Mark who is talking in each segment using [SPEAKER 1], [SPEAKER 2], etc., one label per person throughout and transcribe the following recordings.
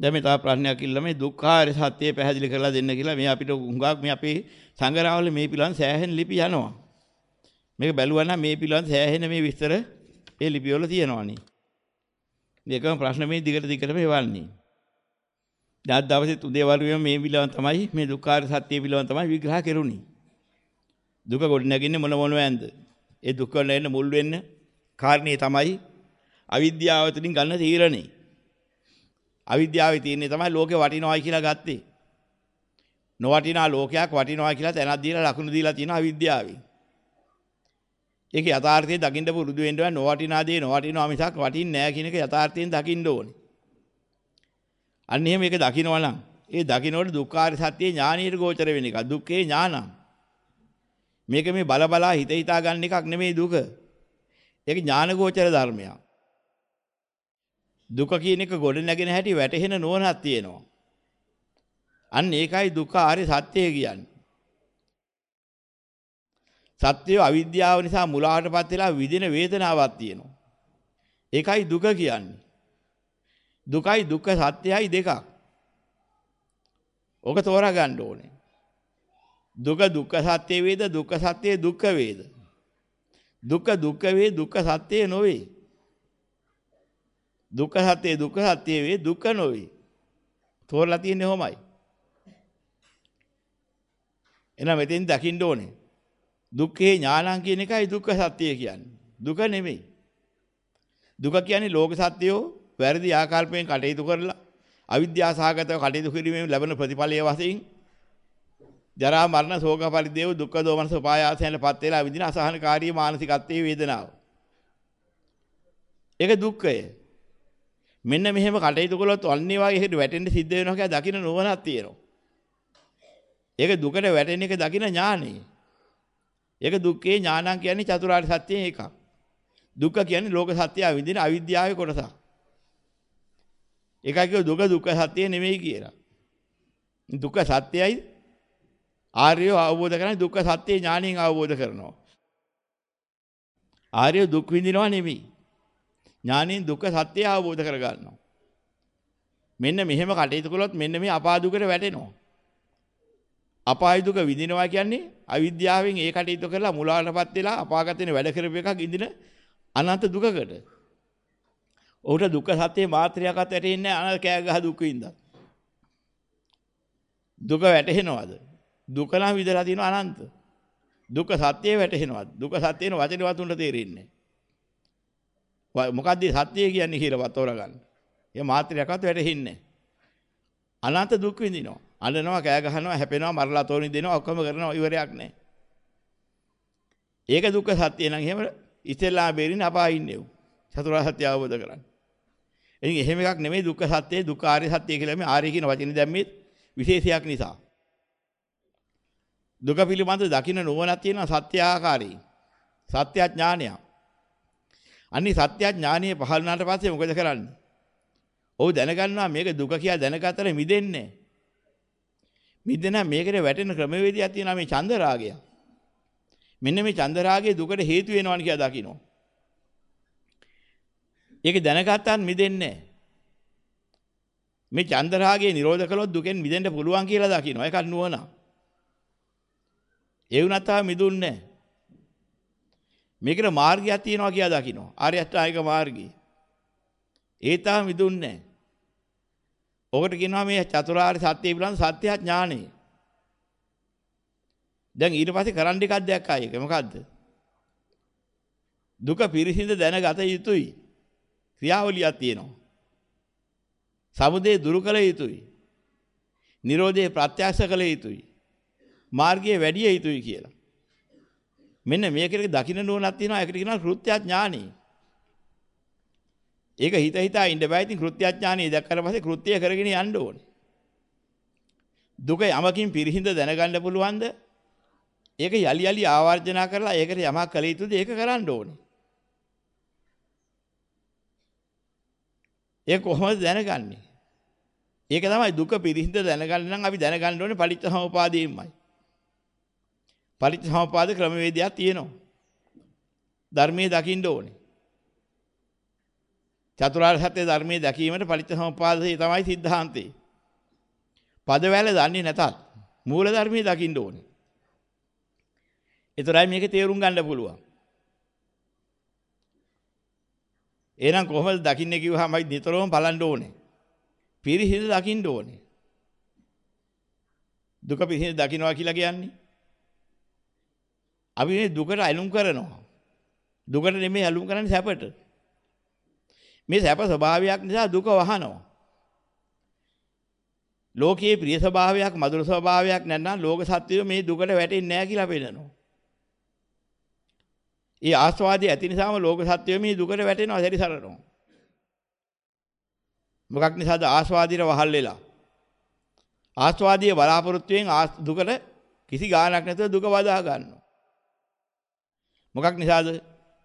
[SPEAKER 1] දැන් මේ තව ප්‍රශ්නයක් ඉල්ල මේ දුක්ඛාර සත්‍යය පැහැදිලි කරලා දෙන්න කියලා මේ අපිට හුඟක් මේ අපේ සංගරාවල මේ පිළිවන් සෑහෙන ලිපි යනවා. මේක බැලුවා නම් මේ පිළිවන් සෑහෙන මේ විස්තර ඒ ලිපි වල තියෙනවානේ. මේකම ප්‍රශ්න මේ දිගට දිගටම එවන්නේ. දැන් දවසේ උදේ වරුවේ මේ පිළිවන් තමයි මේ දුක්ඛාර සත්‍ය පිළිවන් තමයි විග්‍රහ කෙරුණේ. දුක ගොඩ නැගින්නේ මොන මොනවැන්ද? ඒ දුක නැෙන්න මුල් වෙන්න කාරණේ තමයි අවිද්‍යාව තුළින් ගන්න තීරණේ. අවිද්‍යාවේ තියෙන්නේ තමයි ලෝකේ වටිනවයි කියලා ගත්තේ. නොවටිනා ලෝකයක් වටිනවා කියලා තැනක් දීලා ලකුණු දීලා තියෙන අවිද්‍යාවේ. ඒක යථාර්ථයේ දකින්න පුරුදු වෙන්න ඕන නොවටිනා දේ නොවටිනවා මිසක් වටින්නේ නැහැ කියන එක යථාර්ථයෙන් දකින්න ඕනේ. අන්න එහෙම මේක දකින්නවා නම් ඒ දකින්නකොට දුක්ඛාර සත්‍ය ඥානීය ගෝචර වෙන එක. දුක්ඛේ ඥානං. මේක මේ බල බලා හිත හිතා ගන්න එකක් නෙමෙයි දුක. ඒක ඥාන ගෝචර ධර්මයක්. දුක කියන එක ගොඩ නැගෙන හැටි වැටහෙන නුවණක් තියෙනවා. අන්න ඒකයි දුක්ඛ ආර්ය සත්‍යය කියන්නේ. සත්‍යය අවිද්‍යාව නිසා මුලාවටපත් වෙලා විදින වේදනාවක් තියෙනවා. ඒකයි දුක කියන්නේ. දුකයි දුක්ඛ සත්‍යයයි දෙකක්. ඔක තෝරා ගන්න ඕනේ. දුක දුක්ඛ සත්‍ය වේද දුක්ඛ සත්‍ය දුක්ඛ වේද. දුක දුක්ඛ වේ දුක්ඛ සත්‍ය නොවේ. දුක්ඛ සත්‍ය දුක්ඛ සත්‍ය වේ දුක්ඛ නොවේ. තෝරලා තියෙන්නේ කොහොමයි? එහෙනම් මෙතෙන් දකින්න ඕනේ. දුක්ඛේ ඥානං කියන එකයි දුක්ඛ සත්‍ය කියන්නේ. දුක නෙමෙයි. දුක කියන්නේ ලෝක සත්‍යෝ වැරදි ආකල්පයෙන් කටයුතු කරලා අවිද්‍යා සහගතව කටයුතු කිරීමෙන් ලැබෙන ප්‍රතිඵලයේ වශයෙන් ජරා මරණ ශෝක පරිදේව දුක්ඛ දෝමනස උපායාසයන්පත් වෙලා විඳින අසහනකාරී මානසිකත්වයේ වේදනාව. ඒක දුක්ඛය. මෙන්න මෙහෙම කටයුතු කළොත් අන්නේ වගේ හේතු වැටෙන්න සිද්ධ වෙනවා කියලා දකින්න නුවණක් තියෙනවා. ඒක දුකට වැටෙන එක දකින්න ඥානෙ. ඒක දුක්ඛේ ඥානං කියන්නේ චතුරාර්ය සත්‍යයෙන් එකක්. දුක්ඛ කියන්නේ ලෝක සත්‍යය විඳින අවිද්‍යාවේ කොටසක්. ඒකයි කිව්ව දුක දුක්ඛ සත්‍ය නෙමෙයි කියලා. දුක්ඛ සත්‍යයි ආර්යව අවබෝධ කරන්නේ දුක්ඛ සත්‍ය ඥාණයෙන් අවබෝධ කරනවා. ආර්ය දුක් විඳිනවා නෙමෙයි. ඥාණයෙන් දුක්ඛ සත්‍ය අවබෝධ කර ගන්නවා. මෙන්න මෙහෙම කටයුතු කළොත් මෙන්න මේ අපාදුකට වැටෙනවා. අපාය දුක විඳිනවා කියන්නේ අවිද්‍යාවෙන් ඒ කටයුතු කරලා මුලාවටපත් වෙලා අපාගත වෙන වැඩ කරපු එකක් ඉඳින අනන්ත දුකකට. ඔහුට දුක්ඛ සත්‍යයේ මාත්‍රයක්වත් වැටෙන්නේ නැහැ අනල් කෑ ගහ දුක් විඳින්න. දුක වැටහෙනවද? දුක නම් විඳලා තියෙන අනන්ත. දුක්ඛ සත්‍යය වැටහෙනවද? දුක්ඛ සත්‍යේන වචනේ වතුන්ට තේරෙන්නේ නැහැ. මොකද්ද සත්‍යය කියන්නේ කියලා තෝරගන්න. ඒ මාත්‍රයක්වත් වැටහෙන්නේ නැහැ. අනන්ත දුක් විඳිනවා. අඬනවා, කෑ ගහනවා, හැපෙනවා, මරලා තෝරි දෙනවා, ඔක්කොම කරනවා ඉවරයක් නැහැ. ඒක දුක්ඛ සත්‍ය නම් එහෙම ඉතෙල්ලා බේරින් අපායින්නේ උ. චතුරාර්ය සත්‍ය අවබෝධ කරගන්න. ඉතින් එහෙම එකක් නෙමෙයි දුක්ඛ සත්‍යය දුක්ඛ ආර්ය සත්‍ය කියලා මේ ආර්ය කියන වචනේ දැම්මේ විශේෂයක් නිසා. දුක පිළිබඳ දකින්න නුවණක් තියෙනවා සත්‍ය ආකාරී. සත්‍ය ඥානය. අනිත් සත්‍ය ඥානිය පහළ වුණාට පස්සේ මොකද කරන්නේ? ඔව් දැනගන්නවා මේක දුක කියලා දැනගත්තට මිදෙන්නේ මිදෙන මේකට වැටෙන ක්‍රමවේදයක් තියෙනවා මේ චන්ද රාගය. මෙන්න මේ චන්ද රාගය දුකට හේතු වෙනවා කියලා දකින්න. ඒක දැනගත්තාත් මිදෙන්නේ මේ චන්දරාගයේ නිරෝධ කළොත් දුකෙන් මිදෙන්න පුළුවන් කියලා දකින්න. ඒකත් නුවණ. ඒ වුණත් තාම මිදුන්නේ නැහැ. මේකට මාර්ගයක් තියෙනවා කියලා දකින්න. ආර්ය අෂ්ටාංගික මාර්ගය. ඒ තාම මිදුන්නේ නැහැ. ඔකට කියනවා මේ චතුරාර්ය සත්‍ය පිළිබඳ සත්‍ය ඥානෙ. දැන් ඊට පස්සේ කරන්න එකක් දැක්කා ඒක. මොකද්ද? දුක පිරිසිඳ දැනගත යුතුයි. ක්‍රියාවලියක් තියෙනවා. සමුදේ දුරු කළ යුතුයි. Nirodhe ප්‍රත්‍යක්ෂ කළ යුතුයි. මාර්ගයේ වැඩි යුතුයි කියලා. මෙන්න මේකේ දකින්න නුවණක් තියෙනවා. ඒකට කියනවා කෘත්‍ය ඥානෙ. ඒක හිත හිතා ඉන්න බෑ. ඉතින් කෘත්‍ය ඥානෙ දැක්කට පස්සේ කෘත්‍ය කරගෙන යන්න ඕනේ. දුක යමකින් පිරිහිඳ දැනගන්න පුළුවන්ද? ඒක යලි යලි ආවර්ජනා කරලා ඒකට යමක් කළ යුතුද? ඒක කරන්න ඕනේ. ඒක කොහොමද දැනගන්නේ? ඒක තමයි දුක පිරිහිඳ දැනගන්න නම් අපි දැනගන්න ඕනේ පටිච්චසමුපාදයෙන්මයි. පටිච්චසමුපාද ක්‍රමවේදයක් තියෙනවා. ධර්මයේ දකින්න ඕනේ. චතුරාර්ය සත්‍ය ධර්මයේ දැකීමට පටිච්චසමුප්පාදේ තමයි සිද්ධාන්තේ. පදවැල දන්නේ නැතත් මූල ධර්මයේ දකින්න ඕනේ. ඒතරයි මේක තේරුම් ගන්න පුළුවන්. එහෙනම් කොහොමද දකින්නේ කිව්වහමයි නිතරම බලන්න ඕනේ. පිරිහිඳ දකින්න ඕනේ. දුක පිරිහිඳ දකින්නවා කියලා කියන්නේ අපි මේ දුකට ඇලුම් කරනවා. දුකට නෙමෙයි ඇලුම් කරන්නේ සැපට. මේ සැප ස්වභාවයක් නිසා දුක වහනවා. ලෝකයේ ප්‍රිය ස්වභාවයක් මధుර ස්වභාවයක් නැත්නම් ලෝක සත්‍යය මේ දුකට වැටෙන්නේ නැහැ කියලා පෙන්නනවා. ඒ ආස්වාදයේ ඇති නිසාම ලෝක සත්‍යය මේ දුකට වැටෙනවා සැරිසරනවා. මොකක් නිසාද ආස්වාදීර වහල් වෙලා. ආස්වාදීය බලාපොරොත්තුෙන් දුකට කිසි ගාණක් නැතුව දුක වදා ගන්නවා. මොකක් නිසාද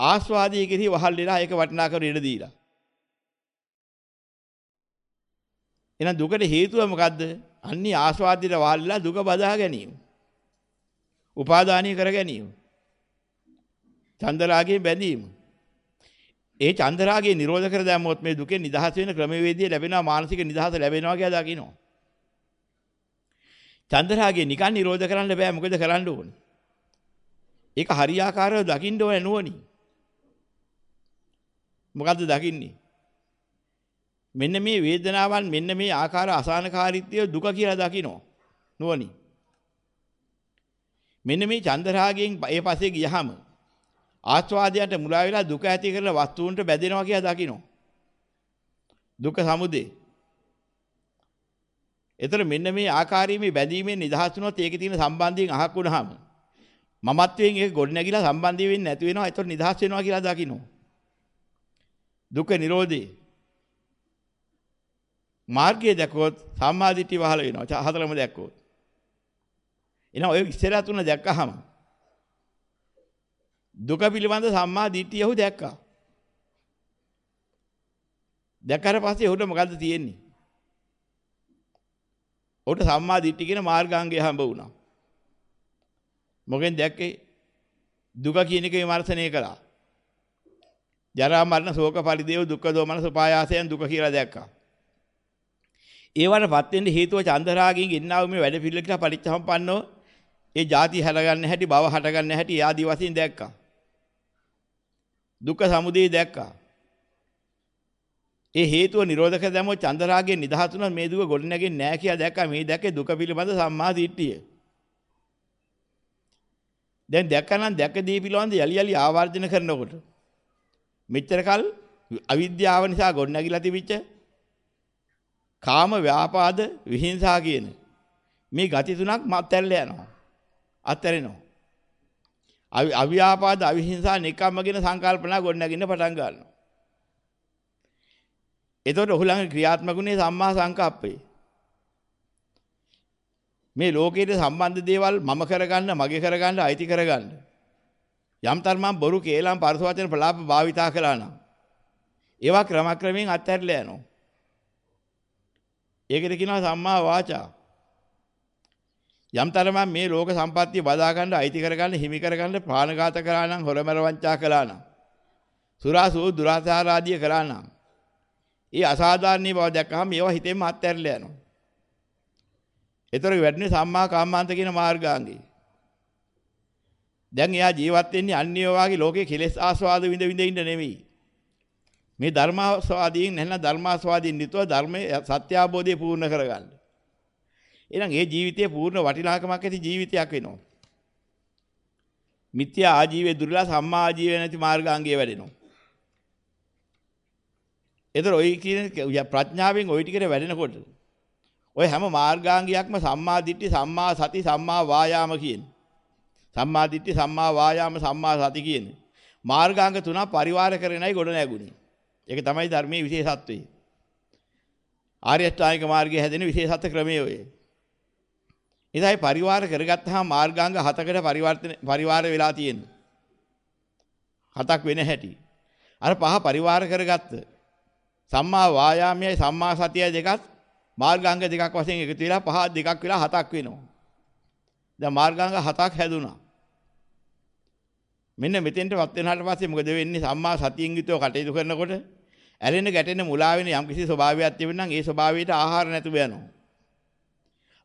[SPEAKER 1] ආස්වාදයේ කිසි වහල් වෙලා ඒක වටිනාකම ඉඩ දීලා. එහෙනම් දුකට හේතුව මොකද්ද? අන්නේ ආස්වාදයට වහල්ලා දුක බදා ගැනීම. උපාදානීය කර ගැනීම. චන්දරාගයෙන් බැඳීම. ඒ චන්දරාගය නිරෝධ කර දැම්මොත් මේ දුකෙන් නිදහස් වෙන ක්‍රමවේදය ලැබෙනවා මානසික නිදහස ලැබෙනවා කියලා දකින්නවා. චන්දරාගය නිකන් නිරෝධ කරන්න බෑ මොකද කරන්න ඕනේ? ඒක හරියාකාරව දකින්න ඕනේ නුවණින්. මොකද්ද දකින්නේ? මෙන්න මේ වේදනාවන් මෙන්න මේ ආකාර අසහනකාරීත්වය දුක කියලා දකිනවා නුවණින්. මෙන්න මේ චන්දරාගයෙන් ඒ පස්සේ ගියහම ආස්වාදයට මුලා වෙලා දුක ඇති කරලා වස්තුන්ට බැඳෙනවා කියලා දකිනවා. දුක සමුදේ. ඒතර මෙන්න මේ ආකාරයේ මේ බැඳීමෙන් නිදහස් වුණොත් ඒකේ තියෙන සම්බන්ධයෙන් අහක් වුණාම මමත්වයෙන් ඒක ගොඩ නැගිලා සම්බන්ධය වෙන්නේ නැති වෙනවා. ඒතර නිදහස් වෙනවා කියලා දකිනවා. දුක නිරෝධේ මාර්ගය දැක්කොත් සම්මාදිට්ඨිය වහල වෙනවා. හතරම දැක්කොත්. එහෙනම් ඔය ඉස්සරහ තුන දැක්කහම දුක පිළිබඳ සම්මා දිට්ඨිය ඔහු දැක්කා. දැක්කට පස්සේ ඔහුට මොකද්ද තියෙන්නේ? ඔහුට සම්මා දිට්ඨිය කියන මාර්ගාංගය හම්බ වුණා. මොකෙන් දැක්කේ? දුක කියන එක විමර්ශනය කළා. ජරා මරණ ශෝක පරිදේව දුක්ඛ දෝමන සුපායාසයන් දුක කියලා දැක්කා. ඒවටපත් වෙන්න හේතුව චන්දරාගයෙන් ඉන්නා වූ මේ වැඩ පිළිල කියලා පරිච්ඡම්පන්නෝ ඒ ಜಾති හැලගන්න හැටි භව හටගන්න හැටි ආදී වශයෙන් දැක්කා. දුක්ඛ සමුදය දැක්කා. ඒ හේතුව නිරෝධක දැමෝ චන්දරාගයෙන් නිදහස් වුණා මේ දුක ගොඩ නැගෙන්නේ නැහැ කියලා දැක්කා. මේ දැක්කේ දුක පිළිබඳ සම්මා දිට්ඨිය. දැන් දැක්කනම් දැක්ක දේ පිළිබඳ යලි යලි ආවර්ජන කරනකොට මෙච්චර කල් අවිද්‍යාව නිසා ගොඩ නැගිලා තිබිච්ච කාම ව්‍යාපාද විහිංසා කියන මේ ගති තුනක් මත්ැල්ල යනවා. අත්හැරෙනවා. අවියාපාද අවිහිංසා නිකම්ම කියන සංකල්පනා ගොඩනගින්න පටන් ගන්නවා. එතකොට ඔහු ළඟ ක්‍රියාත්මකුනේ සම්මා සංකප්පේ. මේ ලෝකයේ සම්බන්ධ දේවල් මම කරගන්න, මගේ කරගන්න, අයිති කරගන්න. යම් තරමක් බොරු කේලම් පරස වචන ප්‍රලාප භාවිතා කළා නම් ඒවා ක්‍රමක්‍රමයෙන් අත්හැරලා යනවා. ඒකට කියනවා සම්මා වාචා. යම් තරමක් මේ ලෝක සම්පත්තිය බදා ගන්න, අයිති කරගන්න, හිමි කරගන්න ප්‍රාණඝාත කළා නම්, හොරමර වංචා කළා නම්, සුරාසෝ දුරාචාර ආදිය කළා නම්, ඒ අසාධාරණී බව දැක්කහම ඒවා හිතෙන්ම අත්හැරලා යනවා. ඒතර වැඩිනේ සම්මා කාමාන්ත කියන මාර්ගාංගේ. දැන් එයා ජීවත් වෙන්නේ අන්‍ය වාගේ ලෝකේ කෙලෙස් ආස්වාද විඳ විඳ ඉන්න නෙමෙයි. මේ ධර්මාස්වාදයෙන් නැත්නම් ධර්මාස්වාදයෙන් නිතව ධර්මයේ සත්‍ය අවබෝධය පූර්ණ කරගන්න. එහෙනම් ඒ ජීවිතයේ පූර්ණ වටිනාකමක් ඇති ජීවිතයක් වෙනවා. මිත්‍යා ආජීවයේ දුර්ලා සම්මා ආජීවය නැති මාර්ගාංගය වැඩෙනවා. ඒතර ඔය කියන ප්‍රඥාවෙන් ওই ටිකට වැඩෙනකොට ඔය හැම මාර්ගාංගයක්ම සම්මා දිට්ඨි සම්මා සති සම්මා වායාම කියන. සම්මා දිට්ඨි සම්මා වායාම සම්මා සති කියන. මාර්ගාංග තුනක් පරිවාර කරගෙනයි ගොඩ නැගුණේ. ඒක තමයි ධර්මයේ විශේෂත්වය. ආර්ය අෂ්ටාංගික මාර්ගයේ හැදෙන විශේෂත්ව ක්‍රමය ඔය. ඉතින් පරිවාර කරගත්තාම මාර්ගාංග හතකට පරිවර්තන පරිවාර වෙලා තියෙනවා. හතක් වෙන හැටි. අර පහ පරිවාර කරගත්ත සම්මා වායාමයයි සම්මා සතියයි දෙකත් මාර්ගාංග දෙකක් වශයෙන් එකතු වෙලා පහ දෙකක් වෙලා හතක් වෙනවා. දැන් මාර්ගාංග හතක් හැදුනා. මෙන්න මෙතෙන්ට වත් වෙනාට පස්සේ මොකද වෙන්නේ සම්මා සතියෙන් යුතුව කටයුතු කරනකොට ඇලෙන ගැටෙන මුලා වෙන යම්කිසි ස්වභාවයක් තිබෙන නම් ඒ ස්වභාවයට ආහාර නැතුව යනවා.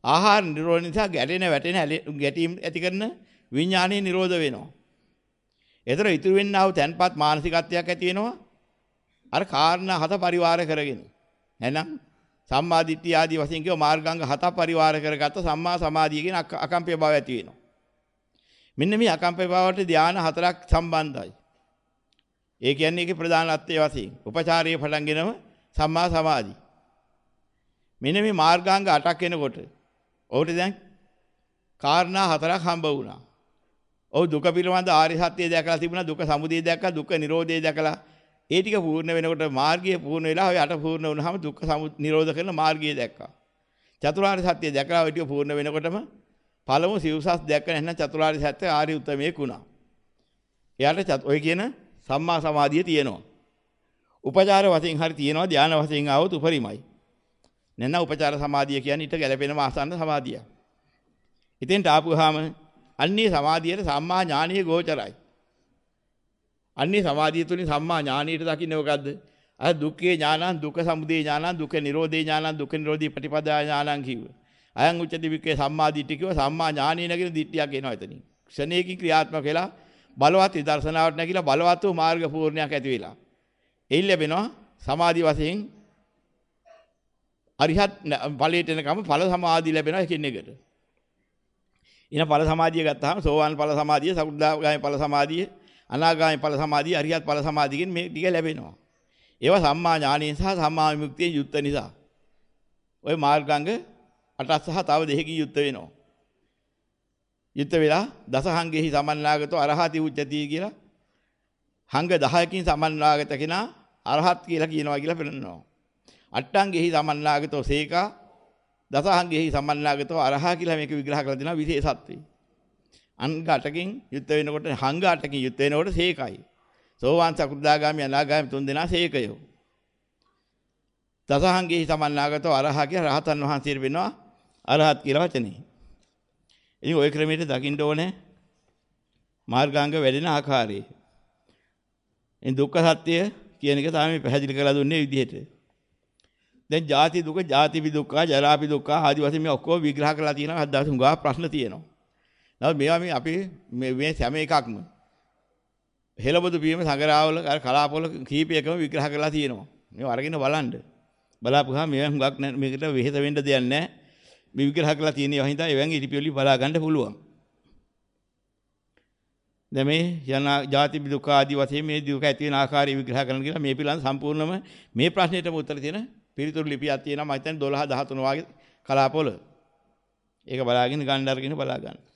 [SPEAKER 1] ආහාර නිරෝධ නිසා ගැටෙන වැටෙන ගැටීම් ඇති කරන විඥානීය නිරෝධ වෙනවා. ඒතර ඉතුරු වෙන්නා වූ තැන්පත් මානසිකත්වයක් ඇති වෙනවා. අර කාරණා හත පරිවාර කරගෙන. එහෙනම් සම්මා දිට්ඨිය ආදී වශයෙන් කියව මාර්ගාංග හත පරිවාර කරගත්ත සම්මා සමාධිය කියන අකම්පිය බව ඇති වෙනවා. මෙන්න මේ අකම්පිය බවට ධානා හතරක් සම්බන්ධයි. ඒ කියන්නේ ඒකේ ප්‍රධානත්වයේ වශයෙන් උපචාරයේ පටන්ගෙනම සම්මා සමාධි. මෙන්න මේ මාර්ගාංග 8ක් එනකොට ඔහුට දැන් කාරණා හතරක් හම්බ වුණා. ඔව් දුක පිළිබඳ ආර්ය සත්‍යය දැකලා තිබුණා දුක සමුදය දැක්කා දුක නිරෝධය දැකලා ඒ ටික පූර්ණ වෙනකොට මාර්ගය පූර්ණ වෙලා ඔය අට පූර්ණ වුණාම දුක්ඛ නිරෝධ කරන මාර්ගය දැක්කා. චතුරාර්ය සත්‍ය දැකලා ඔය ටික පූර්ණ වෙනකොටම පළමු සිව්සස් දැක්ක නැත්නම් චතුරාර්ය සත්‍ය ආර්ය උත්තමයේ කුණා. එයාට ඔය කියන සම්මා සමාධිය තියෙනවා. උපචාර වශයෙන් හරි තියෙනවා ධානා වශයෙන් ආවොත් උපරිමයි. නැත්නම් උපචාර සමාධිය කියන්නේ ඊට ගැළපෙන මාසන්න සමාධිය. ඉතින් තාපුවාම අන්නේ සමාධියට සම්මා ඥානීය ගෝචරයි. අන්නේ සමාධිය තුලින් සම්මා ඥානීයට දකින්නේ මොකද්ද? අර දුක්ඛේ ඥානං දුක්ඛ සමුදය ඥානං දුක්ඛ නිරෝධේ ඥානං දුක්ඛ නිරෝධී ප්‍රතිපදා ඥානං කිව්ව. අයං උච්චති වික්කේ සම්මා දිට්ඨිය කිව්ව සම්මා ඥානීය නගින දිට්ඨියක් එනවා එතනින්. ක්ෂණයකින් ක්‍රියාත්මක වෙලා බලවත් විදර්ශනාවට නැගිලා බලවත් වූ මාර්ග පූර්ණයක් ඇති වෙලා. එයින් ලැබෙනවා සමාධි වශයෙන් අරිහත් ඵලයට එනකම ඵල සමාධි ලැබෙනවා එකින් එකට. ඊන ඵල සමාධිය ගත්තාම සෝවාන් ඵල සමාධිය, සකුද්දාගාමී ඵල සමාධිය, අනාගාමී ඵල සමාධිය, අරිහත් ඵල සමාධියකින් මේ ටික ලැබෙනවා. ඒවා සම්මා ඥානයෙන් සහ සම්මා විමුක්තියෙන් යුක්ත නිසා. ওই මාර්ගාංග 8 සහ තව දෙකකින් යුක්ත වෙනවා. යුක්ත වෙලා දසහංගෙහි සමන්නාගතෝ අරහති උච්චති කියලා හංග 10කින් සමන්නාගත කෙනා අරහත් කියලා කියනවා කියලා පෙන්නනවා. අට්ටංගෙහි සමන්නාගතෝ සේකා දසහංගෙහි සමන්නාගතෝ අරහා කියලා මේක විග්‍රහ කරලා දෙනවා විශේෂත්වය. අංග 8කින් යුත් වෙනකොට හංග 8කින් යුත් වෙනකොට සේකයි. සෝවාන් සකෘදාගාමි අනාගාමි තුන් දෙනා සේකයෝ. දසහංගෙහි සමන්නාගතෝ අරහා කියලා රහතන් වහන්සේට වෙනවා අරහත් කියලා වචනේ. ඉතින් ওই ක්‍රමයට දකින්න ඕනේ මාර්ගාංග වැඩෙන ආකාරය. ඉතින් දුක්ඛ සත්‍ය කියන එක තමයි පැහැදිලි කරලා දුන්නේ විදිහට. දැන් ජාති දුක, ජාතිපි දුක්ඛ, ජරාපි දුක්ඛ ආදි වශයෙන් මේ ඔක්කොම විග්‍රහ කරලා තියෙනවා. අද හුඟා ප්‍රශ්න තියෙනවා. නමුත් මේවා මේ අපි මේ මේ හැම එකක්ම හෙළබදු බීම සංගරාවල අර කලාපවල කීපයකම විග්‍රහ කරලා තියෙනවා. මේව අරගෙන බලන්න. බලාපුවාම මේවා හුඟක් මේකට වෙහෙස වෙන්න දෙයක් නැහැ. මේ විග්‍රහ කරලා තියෙන ඒවා හින්දා එවැනි ඉරිපියලි බලා ගන්න පුළුවන්. දැන් මේ යන ಜಾති දුක ආදී වශයෙන් මේ දුක ඇති වෙන ආකාරය විග්‍රහ කරන්න කියලා මේ පිළිබඳ සම්පූර්ණම මේ ප්‍රශ්නෙටම උත්තර තියෙන පිළිතුරු ලිපියක් තියෙනවා මම හිතන්නේ 12 13 වගේ කලාපවල. ඒක බලාගෙන ගන්න අරගෙන බලා ගන්න.